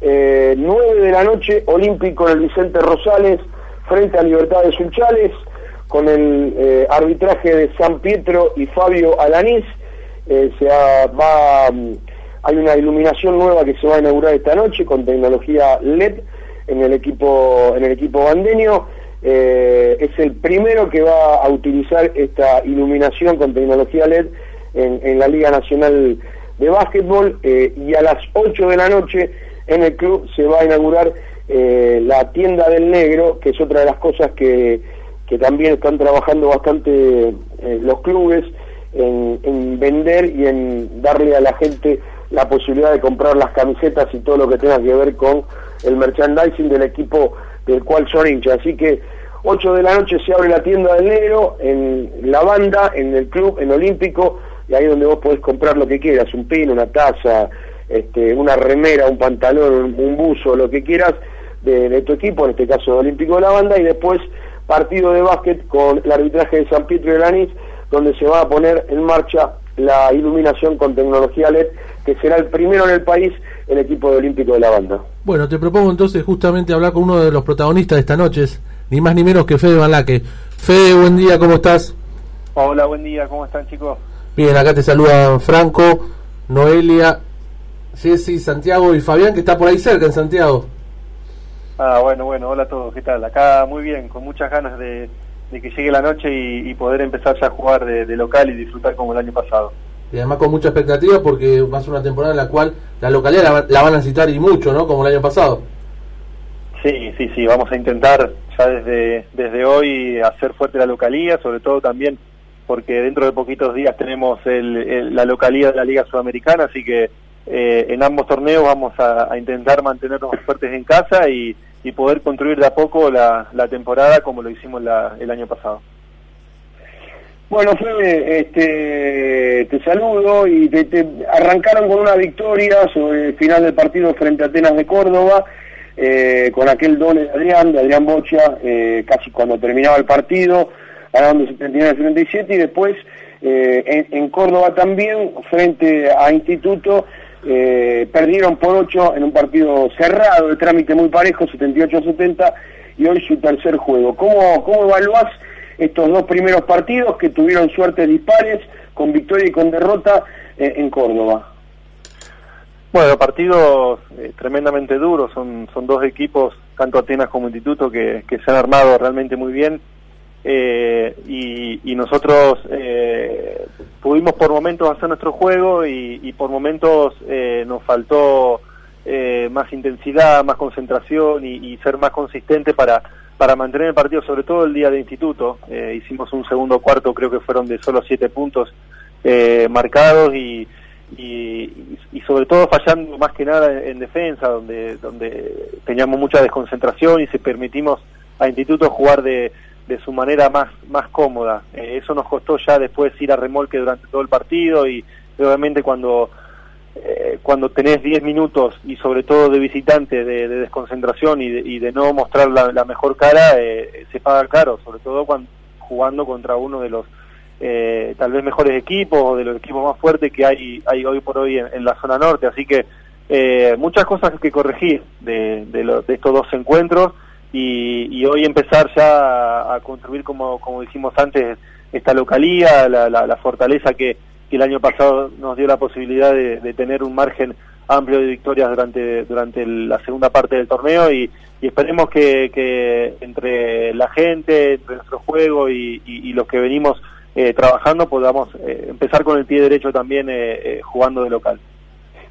eh, 9 de la noche, Olímpico en el Vicente Rosales, frente a Libertad de Sunchales, con el eh, arbitraje de San Pietro y Fabio Alanís. Eh, se va, mm, hay una iluminación nueva que se va a inaugurar esta noche con tecnología LED en el equipo, en el equipo bandeño. Eh, es el primero que va a utilizar esta iluminación con tecnología LED en, la Liga Nacional de Básquetbol y a las 8 de la noche en el club se va a inaugurar la tienda del negro, que es otra de las cosas que que también están trabajando bastante eh, los clubes en, vender y en darle a la gente la posibilidad de comprar las camisetas y todo lo que tenga que ver con el merchandising del equipo del cual son hinchas. Así que 8 de la noche se abre la tienda del negro, en la banda, en el club, en Olímpico, y ahí donde vos podés comprar lo que quieras, un pin, una taza, este, una remera, un pantalón, un buzo, lo que quieras de, de tu equipo, en este caso de Olímpico de la banda, y después partido de básquet con el arbitraje de San Pietro y Lanís, donde se va a poner en marcha la iluminación con tecnología LED, que será el primero en el país el equipo de olímpico de la banda. Bueno, te propongo entonces justamente hablar con uno de los protagonistas de esta noche, ni más ni menos que Fede Banlaque. Fede, buen día, ¿cómo estás? Hola, buen día, ¿cómo están chicos? Bien, acá te saludan Franco, Noelia, Jessy, Santiago y Fabián, que está por ahí cerca en Santiago. Ah, bueno, bueno, hola a todos, ¿qué tal? Acá muy bien, con muchas ganas de, que llegue la noche y, poder empezar ya a jugar de, local y disfrutar como el año pasado. Y además con mucha expectativa porque va a ser una temporada en la cual la localidad la, van a necesitar y mucho, ¿no? Como el año pasado. Sí, sí, sí, vamos a intentar ya desde, desde hoy hacer fuerte la localía, sobre todo también porque dentro de poquitos días tenemos la localidad de la Liga Sudamericana, así que eh, en ambos torneos vamos a, intentar mantenernos fuertes en casa y, poder construir de a poco la, la temporada como lo hicimos la, el año pasado. Bueno, Fede, este, te saludo y te, arrancaron con una victoria sobre el final del partido frente a Atenas de Córdoba, eh, con aquel doble de Adrián, de Adrián Bocha, eh, casi cuando terminaba el partido, ganando 79-77 y después eh, en, Córdoba también, frente a Instituto, eh, perdieron por 8 en un partido cerrado, de trámite muy parejo, 78-70, y hoy su tercer juego. ¿Cómo, cómo evaluás estos dos primeros partidos que tuvieron suertes dispares, con victoria y con derrota eh, en Córdoba? Bueno, partidos tremendamente duros, son, son dos equipos, tanto Atenas como Instituto, que se han armado realmente muy bien eh, y, nosotros eh, pudimos por momentos hacer nuestro juego y, por momentos eh, nos faltó más intensidad, más concentración y, ser más consistente para, para mantener el partido, sobre todo el día de instituto. hicimos un segundo cuarto, creo que fueron de solo siete puntos marcados y, y, sobre todo fallando más que nada en, defensa, donde, donde teníamos mucha desconcentración y se permitimos a Instituto jugar de, de su manera más, más cómoda. Eh, eso nos costó ya después ir a remolque durante todo el partido y obviamente cuando, eh, cuando tenés 10 minutos y sobre todo de visitante de, desconcentración y de, no mostrar la, mejor cara, eh, se paga caro, sobre todo cuando jugando contra uno de los tal vez mejores equipos o de los equipos más fuertes que hay, hay hoy por hoy en, la zona norte. Así que muchas cosas que corregir de, de, de estos dos encuentros y, hoy empezar ya a, construir, como, como dijimos antes, esta localía, la, fortaleza que, el año pasado nos dio la posibilidad de, tener un margen amplio de victorias durante, durante la segunda parte del torneo y, esperemos que, entre la gente, entre nuestro juego y, los que venimos eh, trabajando podamos eh, empezar con el pie derecho también eh, jugando de local.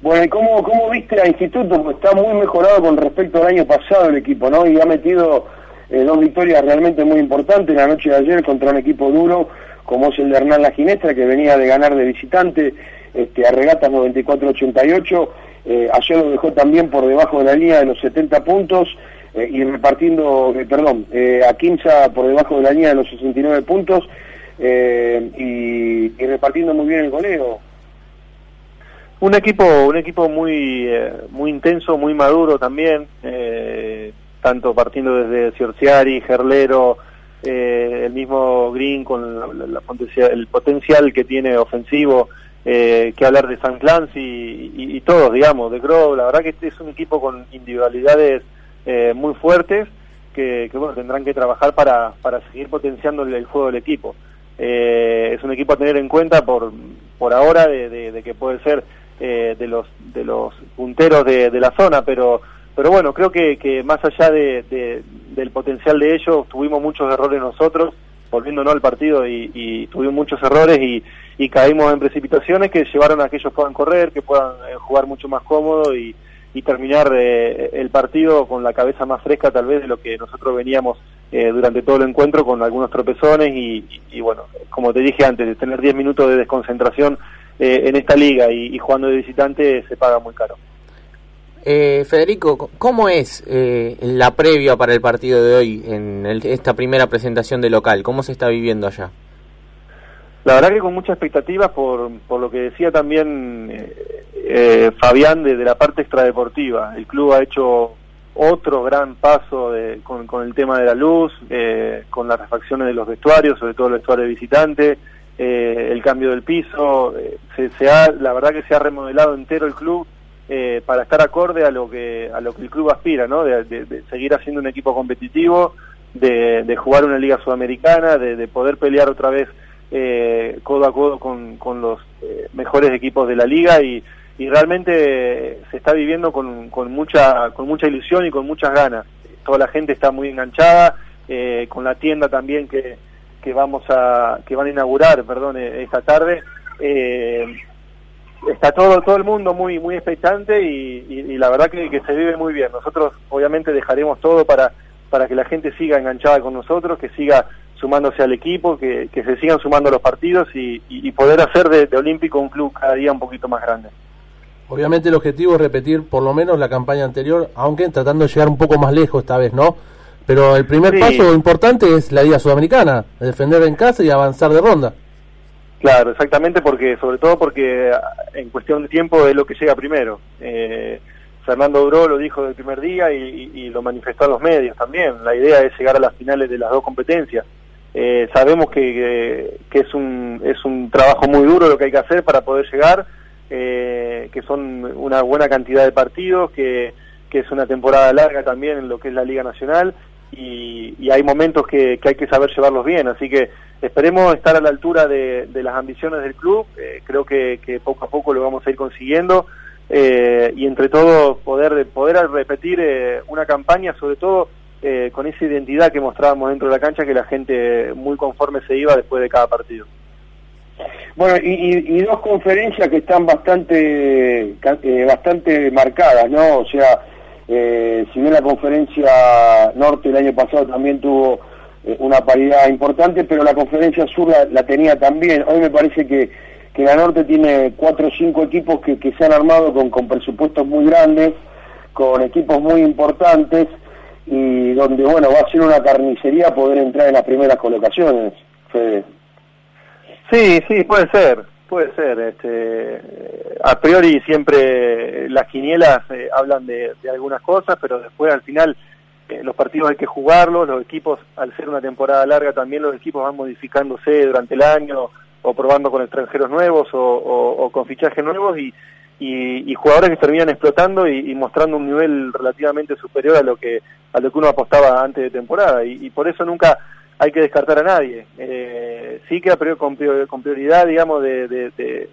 Bueno, ¿y cómo, cómo viste a Instituto? Está muy mejorado con respecto al año pasado el equipo, ¿no? Y ha metido eh, dos victorias realmente muy importantes la noche de ayer contra un equipo duro como es el de Hernán La Ginestra, que venía de ganar de visitante este, a regatas 94-88. Eh, ayer lo dejó también por debajo de la línea de los 70 puntos eh, y repartiendo, perdón, a Quinza por debajo de la línea de los 69 puntos y repartiendo muy bien el goleo. Un equipo, un equipo muy, eh, muy intenso, muy maduro también, eh, tanto partiendo desde Ciorciari, Gerlero, eh, el mismo Green con la, el potencial que tiene ofensivo, eh, que hablar de San Clancy y, todos, digamos, de Grove. La verdad que este es un equipo con individualidades eh, muy fuertes que, bueno, tendrán que trabajar para, para seguir potenciando el, juego del equipo. Es un equipo a tener en cuenta por, por ahora de, que puede ser de los de los punteros de, la zona, pero pero bueno, creo que, que más allá de, del potencial de ellos, tuvimos muchos errores nosotros, volviéndonos al partido y, tuvimos muchos errores y, y, caímos en precipitaciones que llevaron a que ellos puedan correr, que puedan eh, jugar mucho más cómodo y, terminar eh, el partido con la cabeza más fresca tal vez de lo que nosotros veníamos eh, durante todo el encuentro con algunos tropezones y, bueno, como te dije antes, de tener 10 minutos de desconcentración en esta liga y jugando de visitante se paga muy caro. Eh, Federico, ¿cómo es eh, la previa para el partido de hoy en esta primera presentación de local? ¿Cómo se está viviendo allá? La verdad que con mucha expectativa por, por lo que decía también eh, eh, Fabián de, la parte extradeportiva. El club ha hecho otro gran paso con, el tema de la luz, con las refacciones de los vestuarios, sobre todo el vestuario de visitante, el cambio del piso. se, se ha, la verdad que se ha remodelado entero el club eh, para estar acorde a lo que a lo que el club aspira, ¿no? De, seguir haciendo un equipo competitivo, de, jugar una liga sudamericana, de, poder pelear otra vez eh, codo a codo con, con los eh, mejores equipos de la liga y, y realmente se está viviendo con, con mucha con mucha ilusión y con muchas ganas. Toda la gente está muy enganchada, con la tienda también que, que vamos a que van a inaugurar, perdón, esta tarde. Eh, está todo todo el mundo muy muy expectante y, la verdad que, se vive muy bien. Nosotros obviamente dejaremos todo para para que la gente siga enganchada con nosotros, que siga sumándose al equipo, que, se sigan sumando los partidos y, poder hacer de, Olímpico un club cada día un poquito más grande. Obviamente el objetivo es repetir por lo menos la campaña anterior, aunque tratando de llegar un poco más lejos esta vez, ¿no? Pero el primer paso importante es la Liga Sudamericana, defender en casa y avanzar de ronda. Claro, exactamente, porque sobre todo porque en cuestión de tiempo es lo que llega primero. Eh, Fernando Duró lo dijo del primer día y, lo manifestó a los medios también. La idea es llegar a las finales de las dos competencias. Eh, sabemos que, que, es, un, es un trabajo muy duro lo que hay que hacer para poder llegar, eh, que son una buena cantidad de partidos, que, que es una temporada larga también en lo que es la Liga Nacional y, hay momentos que, hay que saber llevarlos bien, así que esperemos estar a la altura de, las ambiciones del club, eh, creo que, poco a poco lo vamos a ir consiguiendo. Eh, y entre todos poder, poder repetir eh, una campaña, sobre todo con esa identidad que mostrábamos dentro de la cancha, que la gente muy conforme se iba después de cada partido. Bueno, y, dos conferencias que están bastante, bastante marcadas, ¿no? O sea, eh, si bien la conferencia norte el año pasado también tuvo eh, una paridad importante, pero la conferencia sur la, tenía también. Hoy me parece que, que, la norte tiene cuatro o cinco equipos que, que se han armado con, con, presupuestos muy grandes, con equipos muy importantes y donde, bueno, va a ser una carnicería poder entrar en las primeras colocaciones, Fede. Sí, sí, puede ser. Puede ser, este, a priori siempre las quinielas eh, hablan de, algunas cosas, pero después al final eh, los partidos hay que jugarlos, los equipos, al ser una temporada larga, también los equipos van modificándose durante el año o probando con extranjeros nuevos o, con fichajes nuevos y, y, jugadores que terminan explotando y, mostrando un nivel relativamente superior a lo que a lo que uno apostaba antes de temporada y por eso nunca hay que descartar a nadie. Eh, sí que con, prioridad, digamos, de, de,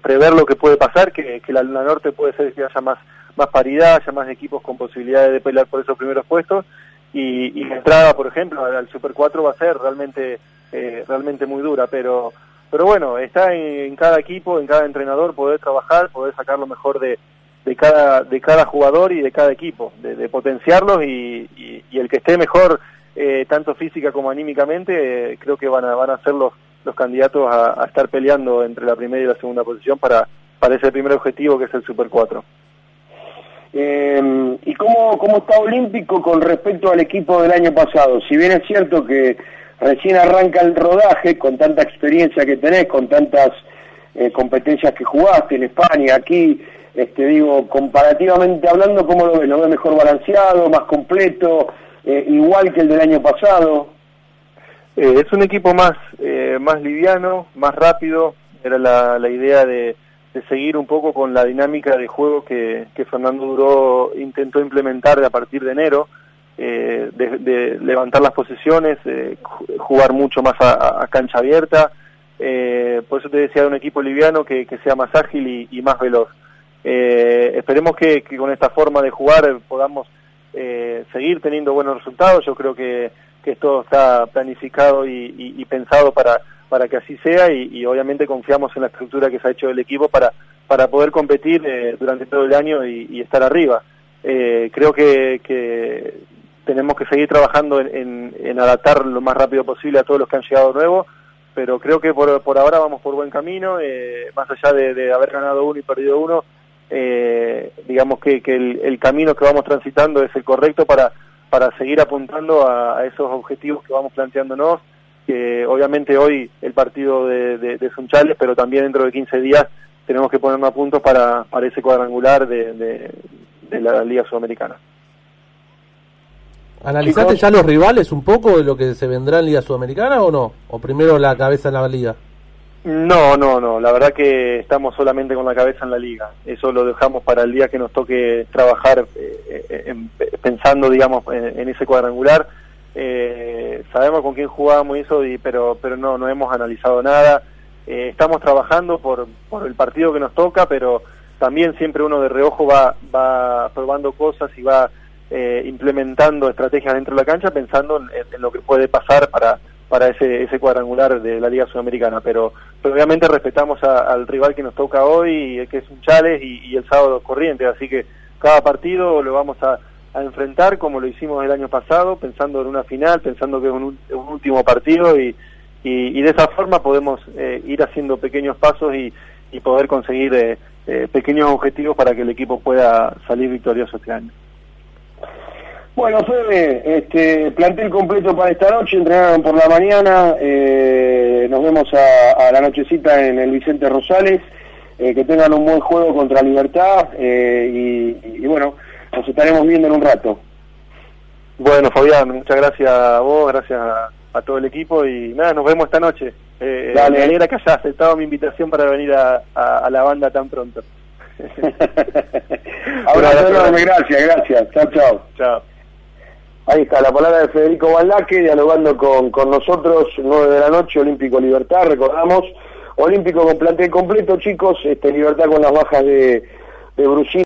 prever lo que puede pasar, que, la Luna Norte puede ser que haya más, más paridad, haya más equipos con posibilidades de pelear por esos primeros puestos, y, y la entrada, por ejemplo, al, Super 4 va a ser realmente, eh, realmente muy dura, pero, pero bueno, está en, cada equipo, en cada entrenador poder trabajar, poder sacar lo mejor de, de cada, de cada jugador y de cada equipo, de, potenciarlos y, y el que esté mejor eh, tanto física como anímicamente, eh, creo que van a, van a ser los, los candidatos a, estar peleando entre la primera y la segunda posición para, para ese primer objetivo que es el Super 4. Eh, ¿Y cómo, cómo está Olímpico con respecto al equipo del año pasado? Si bien es cierto que recién arranca el rodaje, con tanta experiencia que tenés, con tantas competencias que jugaste en España, aquí, este, digo, comparativamente hablando, ¿cómo lo ves? ¿Lo ves mejor balanceado, más completo? Eh, igual que el del año pasado. Eh, es un equipo más, eh, más liviano, más rápido, era la, la idea de, de, seguir un poco con la dinámica de juego que, que Fernando Duró intentó implementar a partir de enero, eh, de, de, levantar las posiciones, jugar mucho más a, cancha abierta, por eso te decía de un equipo liviano que, que sea más ágil y, más veloz. Esperemos que, que, con esta forma de jugar podamos eh, seguir teniendo buenos resultados. Yo creo que, que esto está planificado y, pensado para, para que así sea y, obviamente confiamos en la estructura que se ha hecho del equipo para, para poder competir eh, durante todo el año y, estar arriba. Eh, creo que, tenemos que seguir trabajando en, en, adaptar lo más rápido posible a todos los que han llegado nuevos, pero creo que por, por ahora vamos por buen camino, eh, más allá de haber ganado uno y perdido uno, eh, digamos que, que el, el, camino que vamos transitando es el correcto para, para seguir apuntando a, a, esos objetivos que vamos planteándonos, que obviamente hoy el partido de, de, de, Sunchales, pero también dentro de 15 días tenemos que ponernos a punto para, para ese cuadrangular de, de la Liga Sudamericana. ¿Analizaste ya los rivales un poco de lo que se vendrá en Liga Sudamericana o no? ¿O primero la cabeza en la Liga? No, no, no. La verdad que estamos solamente con la cabeza en la liga. Eso lo dejamos para el día que nos toque trabajar eh, en, pensando, digamos, en, en ese cuadrangular. Eh, sabemos con quién jugamos y eso, y, pero, pero no, no hemos analizado nada. Eh, estamos trabajando por, por el partido que nos toca, pero también siempre uno de reojo va, va probando cosas y va eh, implementando estrategias dentro de la cancha pensando en, en lo que puede pasar para para ese, ese cuadrangular de la Liga Sudamericana, pero, pero obviamente respetamos al rival que nos toca hoy, que es un Chales, y, el sábado Corrientes, así que cada partido lo vamos a, enfrentar como lo hicimos el año pasado, pensando en una final, pensando que es un, último partido, y, y, y, de esa forma podemos eh, ir haciendo pequeños pasos y, y poder conseguir eh, eh, pequeños objetivos para que el equipo pueda salir victorioso este año. Bueno, Fede, este, plantel completo para esta noche, entrenaron por la mañana, eh, nos vemos a, a, la nochecita en el Vicente Rosales, eh, que tengan un buen juego contra Libertad eh, y, y, bueno, nos estaremos viendo en un rato. Bueno, Fabián, muchas gracias a vos, gracias a, todo el equipo y nada, nos vemos esta noche. Eh, Dale. Me alegra que hayas aceptado mi invitación para venir a, a la banda tan pronto. Enorme, gracias, gracias. Chao, chao. Chao. Ahí está la palabra de Federico Baldaque dialogando con, con nosotros, 9 de la noche, Olímpico Libertad, recordamos, Olímpico con plantel completo, chicos, este Libertad con las bajas de, de Brusín.